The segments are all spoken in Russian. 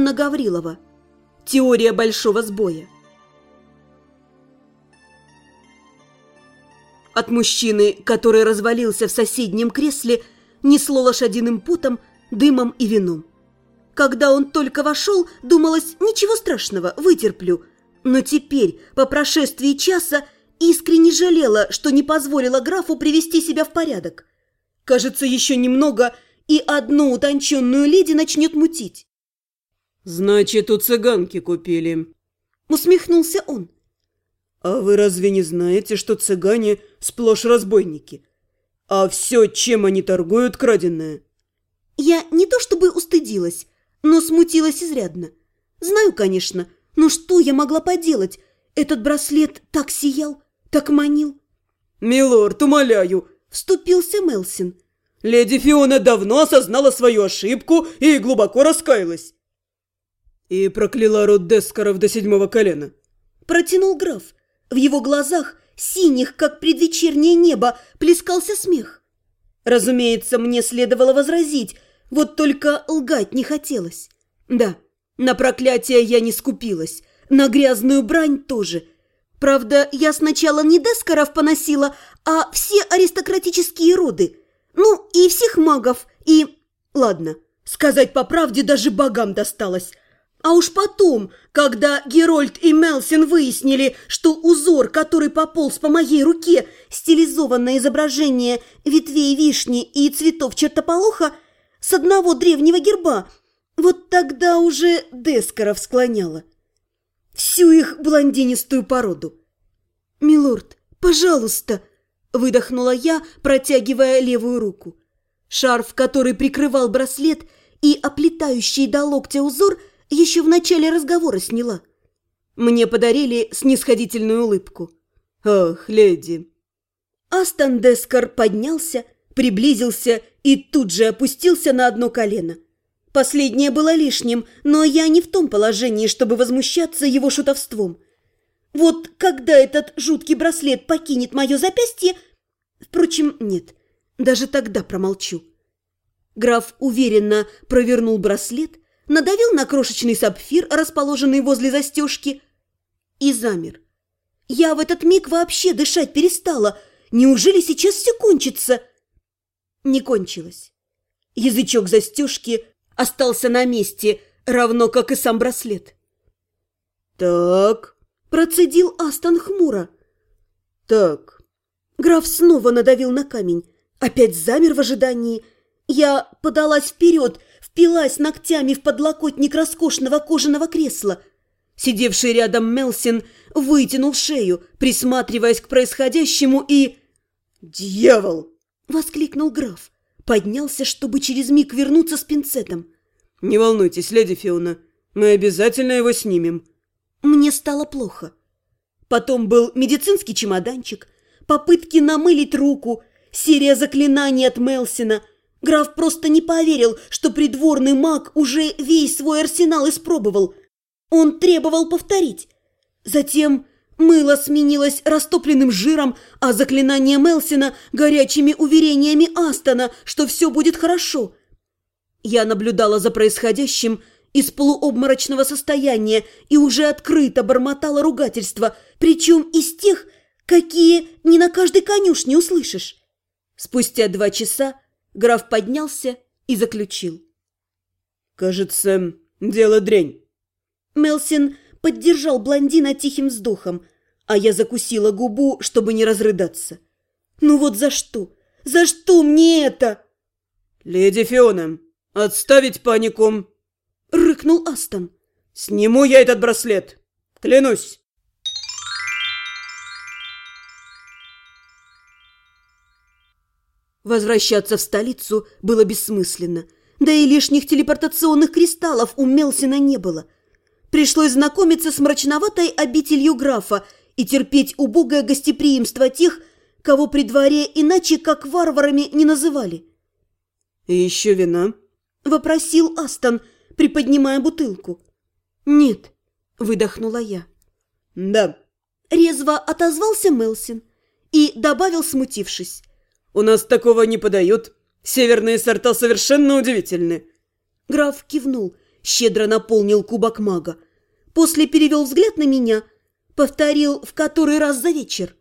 Анна Гаврилова. Теория большого сбоя. От мужчины, который развалился в соседнем кресле, несло лошадиным путом, дымом и вином. Когда он только вошел, думалось, ничего страшного, вытерплю. Но теперь, по прошествии часа, искренне жалела, что не позволила графу привести себя в порядок. Кажется, еще немного, и одну утонченную леди начнет мутить. «Значит, у цыганки купили», — усмехнулся он. «А вы разве не знаете, что цыгане сплошь разбойники? А все, чем они торгуют, краденое?» Я не то чтобы устыдилась, но смутилась изрядно. Знаю, конечно, но что я могла поделать? Этот браслет так сиял, так манил. «Милорд, умоляю!» – вступился Мелсин. «Леди Фиона давно осознала свою ошибку и глубоко раскаялась». «И прокляла род Дескаров до седьмого колена», – протянул граф. В его глазах, синих, как предвечернее небо, плескался смех. Разумеется, мне следовало возразить, вот только лгать не хотелось. Да, на проклятие я не скупилась, на грязную брань тоже. Правда, я сначала не Дескаров поносила, а все аристократические роды. Ну, и всех магов, и... Ладно, сказать по правде даже богам досталось. А уж потом, когда Герольд и Мелсин выяснили, что узор, который пополз по моей руке, стилизованное изображение ветвей вишни и цветов чертополоха, с одного древнего герба, вот тогда уже Дескаров склоняла. Всю их блондинистую породу. «Милорд, пожалуйста!» – выдохнула я, протягивая левую руку. Шарф, который прикрывал браслет и оплетающий до локтя узор, еще в начале разговора сняла. Мне подарили снисходительную улыбку. «Ах, леди!» Астон Дескар поднялся, приблизился и тут же опустился на одно колено. Последнее было лишним, но я не в том положении, чтобы возмущаться его шутовством. Вот когда этот жуткий браслет покинет мое запястье... Впрочем, нет, даже тогда промолчу. Граф уверенно провернул браслет, надавил на крошечный сапфир, расположенный возле застежки, и замер. Я в этот миг вообще дышать перестала. Неужели сейчас все кончится?» не кончилось. Язычок застежки остался на месте, равно как и сам браслет. «Так», – процедил Астон хмуро. «Так». Граф снова надавил на камень, опять замер в ожидании. Я подалась вперед, впилась ногтями в подлокотник роскошного кожаного кресла. Сидевший рядом Мелсин вытянул шею, присматриваясь к происходящему, и... «Дьявол!» Воскликнул граф. Поднялся, чтобы через миг вернуться с пинцетом. «Не волнуйтесь, леди Фиона, мы обязательно его снимем». Мне стало плохо. Потом был медицинский чемоданчик, попытки намылить руку, серия заклинаний от Мелсина. Граф просто не поверил, что придворный маг уже весь свой арсенал испробовал. Он требовал повторить. Затем Мыло сменилось растопленным жиром, а заклинание Мелсина – горячими уверениями Астона, что все будет хорошо. Я наблюдала за происходящим из полуобморочного состояния и уже открыто бормотала ругательства, причем из тех, какие не на каждой конюшне услышишь. Спустя два часа граф поднялся и заключил. «Кажется, дело дрянь». Мелсин поддержал блондина тихим вздохом, а я закусила губу, чтобы не разрыдаться. «Ну вот за что? За что мне это?» «Леди Фиона, отставить панику!» — рыкнул Астон. «Сниму я этот браслет, клянусь!» Возвращаться в столицу было бессмысленно, да и лишних телепортационных кристаллов у Мелсина не было — Пришлось знакомиться с мрачноватой обителью графа и терпеть убогое гостеприимство тех, кого при дворе иначе как варварами не называли. «И еще вина?» – вопросил Астон, приподнимая бутылку. «Нет», – выдохнула я. «Да». Резво отозвался Мелсин и добавил, смутившись. «У нас такого не подают. Северные сорта совершенно удивительны». Граф кивнул – щедро наполнил кубок мага. После перевел взгляд на меня, повторил в который раз за вечер.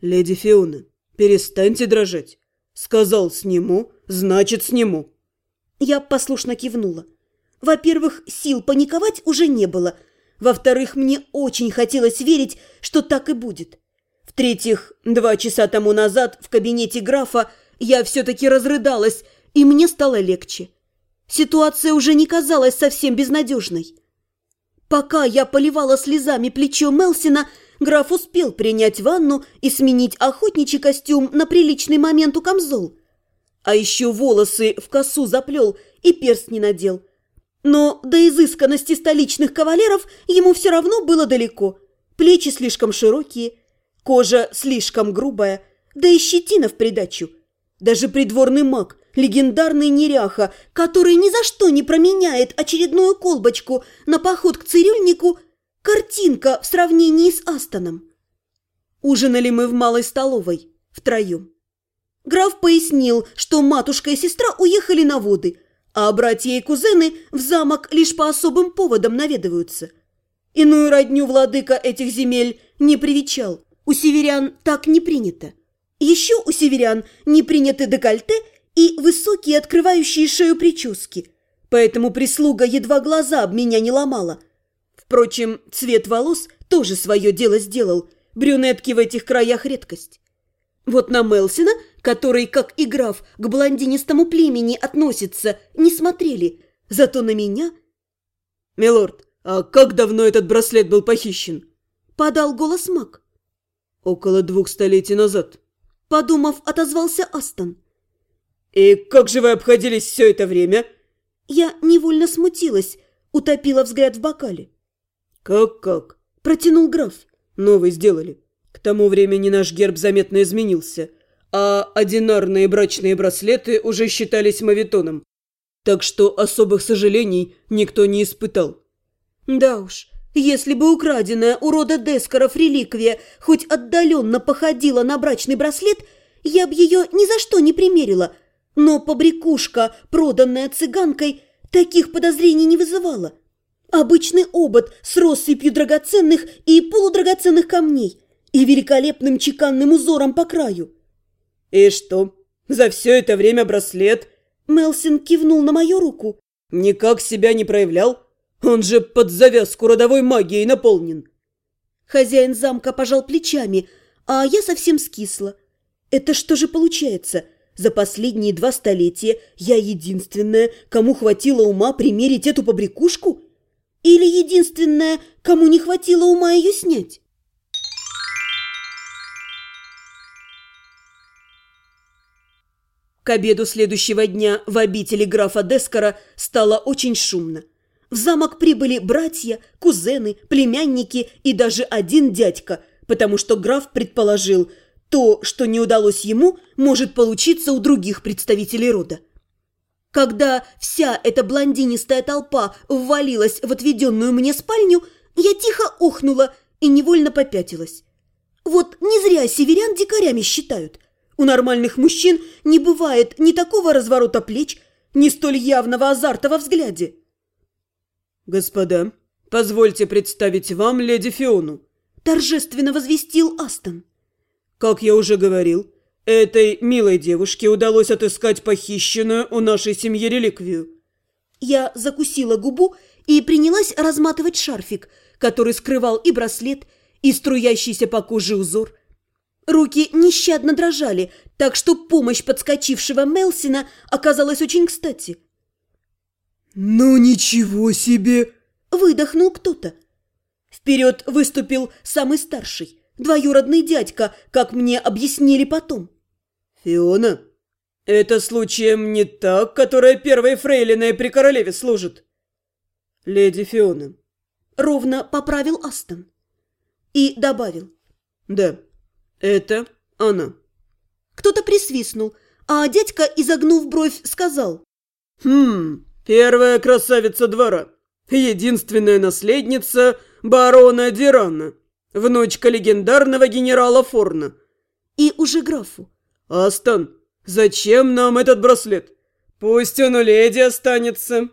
«Леди Фиона, перестаньте дрожать. Сказал сниму, значит сниму». Я послушно кивнула. Во-первых, сил паниковать уже не было. Во-вторых, мне очень хотелось верить, что так и будет. В-третьих, два часа тому назад в кабинете графа я все-таки разрыдалась, и мне стало легче. Ситуация уже не казалась совсем безнадежной. Пока я поливала слезами плечо Мелсина, граф успел принять ванну и сменить охотничий костюм на приличный момент у камзол. А еще волосы в косу заплел и перст не надел. Но до изысканности столичных кавалеров ему все равно было далеко. Плечи слишком широкие, кожа слишком грубая, да и щетина в придачу. Даже придворный маг легендарный неряха, который ни за что не променяет очередную колбочку на поход к цирюльнику, картинка в сравнении с Астоном. Ужинали мы в малой столовой, втроем. Граф пояснил, что матушка и сестра уехали на воды, а братья и кузены в замок лишь по особым поводам наведываются. Иную родню владыка этих земель не привечал. У северян так не принято. Еще у северян не приняты декольте и высокие открывающие шею прически, поэтому прислуга едва глаза об меня не ломала. Впрочем, цвет волос тоже свое дело сделал, брюнетки в этих краях редкость. Вот на Мелсина, который, как и граф, к блондинистому племени относится, не смотрели, зато на меня... «Милорд, а как давно этот браслет был похищен?» — подал голос маг. «Около двух столетий назад», — подумав, отозвался Астон. «И как же вы обходились все это время?» Я невольно смутилась, утопила взгляд в бокале. «Как-как?» – протянул граф. «Новый сделали. К тому времени наш герб заметно изменился, а одинарные брачные браслеты уже считались мавитоном. Так что особых сожалений никто не испытал». «Да уж, если бы украденная у рода Дескаров реликвия хоть отдаленно походила на брачный браслет, я бы ее ни за что не примерила, но побрякушка, проданная цыганкой, таких подозрений не вызывала. Обычный обод с россыпью драгоценных и полудрагоценных камней и великолепным чеканным узором по краю. «И что, за все это время браслет?» Мелсин кивнул на мою руку. «Никак себя не проявлял? Он же под завязку родовой магией наполнен». Хозяин замка пожал плечами, а я совсем скисла. «Это что же получается?» За последние два столетия я единственная, кому хватило ума примерить эту побрякушку? Или единственная, кому не хватило ума ее снять? К обеду следующего дня в обители графа Дескара стало очень шумно. В замок прибыли братья, кузены, племянники и даже один дядька, потому что граф предположил – то, что не удалось ему, может получиться у других представителей рода. Когда вся эта блондинистая толпа ввалилась в отведенную мне спальню, я тихо охнула и невольно попятилась. Вот не зря северян дикарями считают. У нормальных мужчин не бывает ни такого разворота плеч, ни столь явного азарта во взгляде. «Господа, позвольте представить вам леди Фиону», – торжественно возвестил Астон. Как я уже говорил, этой милой девушке удалось отыскать похищенную у нашей семьи реликвию. Я закусила губу и принялась разматывать шарфик, который скрывал и браслет, и струящийся по коже узор. Руки нещадно дрожали, так что помощь подскочившего Мелсина оказалась очень кстати. «Ну ничего себе!» – выдохнул кто-то. Вперед выступил самый старший, Двоюродный дядька, как мне объяснили потом. Фиона, это случаем не та, которая первой фрейлиной при королеве служит? Леди Фиона. Ровно поправил Астон. И добавил. Да, это она. Кто-то присвистнул, а дядька, изогнув бровь, сказал. Хм, первая красавица двора. Единственная наследница барона Дирана внучка легендарного генерала Форна. И уже графу. Астон, зачем нам этот браслет? Пусть он у леди останется.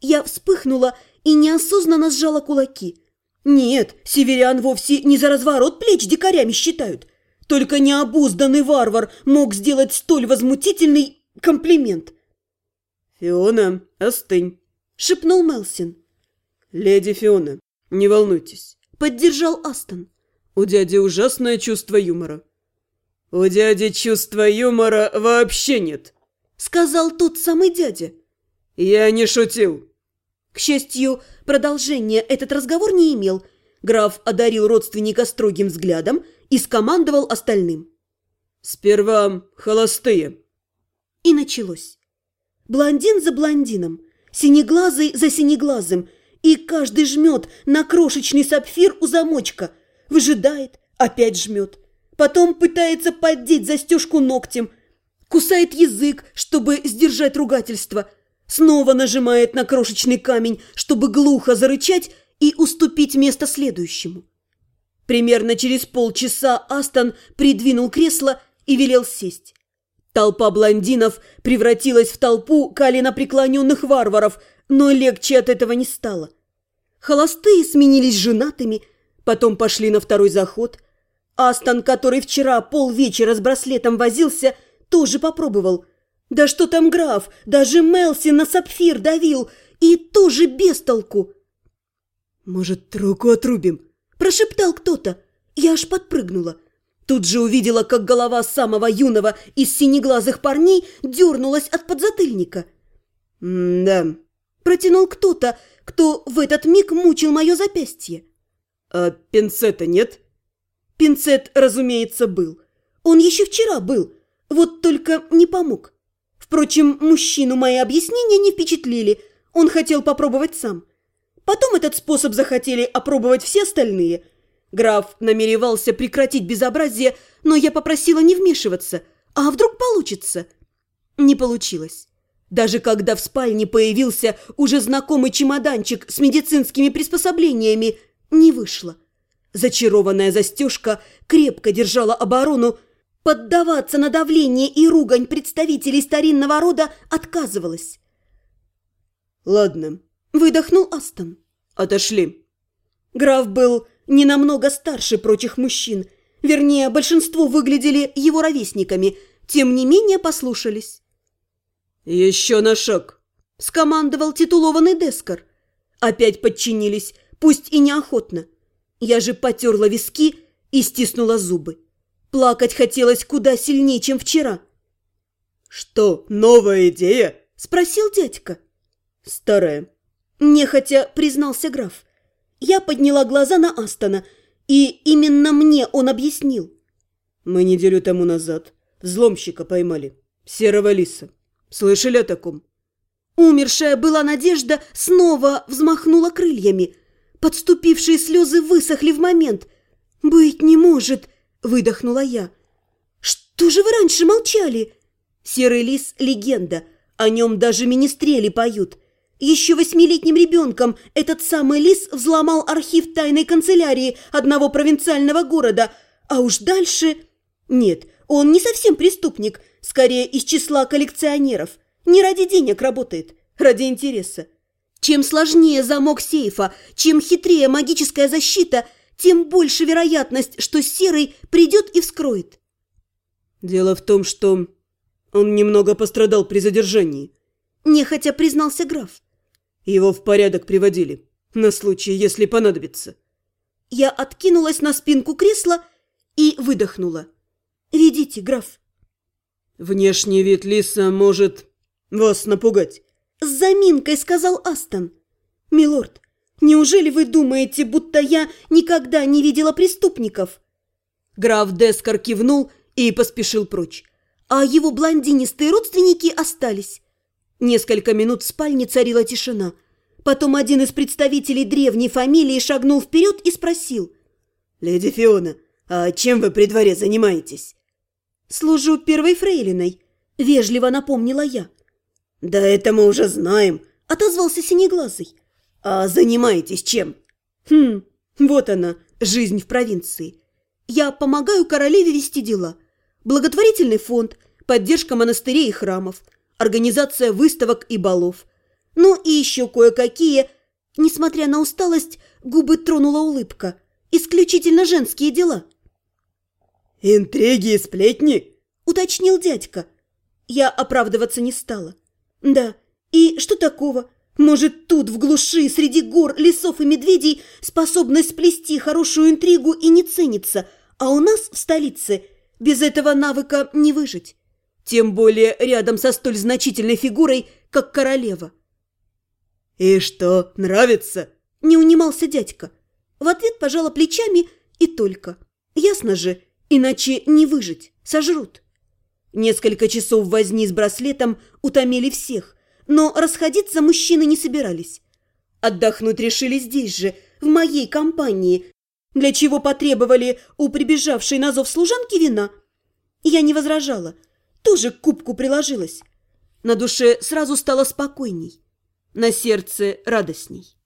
Я вспыхнула и неосознанно сжала кулаки. Нет, северян вовсе не за разворот плеч дикарями считают. Только необузданный варвар мог сделать столь возмутительный комплимент. «Фиона, остынь», — шепнул Мелсин. «Леди Фиона, не волнуйтесь», — поддержал Астон. «У дяди ужасное чувство юмора». «У дяди чувства юмора вообще нет», — сказал тот самый дядя. «Я не шутил». К счастью, продолжения этот разговор не имел. Граф одарил родственника строгим взглядом и скомандовал остальным. «Сперва холостые». И началось. Блондин за блондином, синеглазый за синеглазым, и каждый жмет на крошечный сапфир у замочка, выжидает, опять жмет. Потом пытается поддеть застежку ногтем, кусает язык, чтобы сдержать ругательство – снова нажимает на крошечный камень, чтобы глухо зарычать и уступить место следующему. Примерно через полчаса Астон придвинул кресло и велел сесть. Толпа блондинов превратилась в толпу коленопреклоненных варваров, но легче от этого не стало. Холостые сменились женатыми, потом пошли на второй заход. Астон, который вчера полвечера с браслетом возился, тоже попробовал – да что там граф, даже Мелси на сапфир давил, и тоже без толку. «Может, руку отрубим?» – прошептал кто-то. Я аж подпрыгнула. Тут же увидела, как голова самого юного из синеглазых парней дернулась от подзатыльника. «Да», – протянул кто-то, кто в этот миг мучил мое запястье. «А пинцета нет?» Пинцет, разумеется, был. Он еще вчера был, вот только не помог. Впрочем, мужчину мои объяснения не впечатлили, он хотел попробовать сам. Потом этот способ захотели опробовать все остальные. Граф намеревался прекратить безобразие, но я попросила не вмешиваться. А вдруг получится? Не получилось. Даже когда в спальне появился уже знакомый чемоданчик с медицинскими приспособлениями, не вышло. Зачарованная застежка крепко держала оборону, Поддаваться на давление и ругань представителей старинного рода отказывалась. «Ладно», — выдохнул Астон. «Отошли». Граф был не намного старше прочих мужчин. Вернее, большинство выглядели его ровесниками, тем не менее послушались. «Еще на шаг», — скомандовал титулованный Дескар. Опять подчинились, пусть и неохотно. Я же потерла виски и стиснула зубы. Плакать хотелось куда сильнее, чем вчера. «Что, новая идея?» – спросил дядька. «Старая». Нехотя признался граф. Я подняла глаза на Астона, и именно мне он объяснил. «Мы неделю тому назад взломщика поймали. Серого лиса. Слышали о таком?» Умершая была надежда снова взмахнула крыльями. Подступившие слезы высохли в момент. «Быть не может!» Выдохнула я. «Что же вы раньше молчали?» Серый лис – легенда. О нем даже министрели поют. Еще восьмилетним ребенком этот самый лис взломал архив тайной канцелярии одного провинциального города. А уж дальше... Нет, он не совсем преступник, скорее из числа коллекционеров. Не ради денег работает, ради интереса. Чем сложнее замок сейфа, чем хитрее магическая защита – тем больше вероятность, что Серый придет и вскроет. Дело в том, что он немного пострадал при задержании. Нехотя признался граф. Его в порядок приводили, на случай, если понадобится. Я откинулась на спинку кресла и выдохнула. «Ведите, граф». «Внешний вид лиса может вас напугать», — с заминкой сказал Астон. «Милорд, Неужели вы думаете, будто я никогда не видела преступников?» Граф Дескар кивнул и поспешил прочь, а его блондинистые родственники остались. Несколько минут в спальне царила тишина. Потом один из представителей древней фамилии шагнул вперед и спросил. «Леди Фиона, а чем вы при дворе занимаетесь?» «Служу первой фрейлиной», — вежливо напомнила я. «Да это мы уже знаем», — отозвался Синеглазый. «А занимаетесь чем?» «Хм, вот она, жизнь в провинции. Я помогаю королеве вести дела. Благотворительный фонд, поддержка монастырей и храмов, организация выставок и балов. Ну и еще кое-какие. Несмотря на усталость, губы тронула улыбка. Исключительно женские дела. «Интриги и сплетни?» – уточнил дядька. Я оправдываться не стала. «Да, и что такого? Может, тут, в глуши, среди гор, лесов и медведей, способность сплести хорошую интригу и не ценится, а у нас, в столице, без этого навыка не выжить. Тем более рядом со столь значительной фигурой, как королева». «И что, нравится?» – не унимался дядька. В ответ пожала плечами и только. Ясно же, Иначе не выжить, сожрут. Несколько часов возни с браслетом утомили всех, но расходиться мужчины не собирались. Отдохнуть решили здесь же, в моей компании, для чего потребовали у прибежавшей на зов служанки вина. Я не возражала, тоже к кубку приложилась. На душе сразу стало спокойней, на сердце радостней.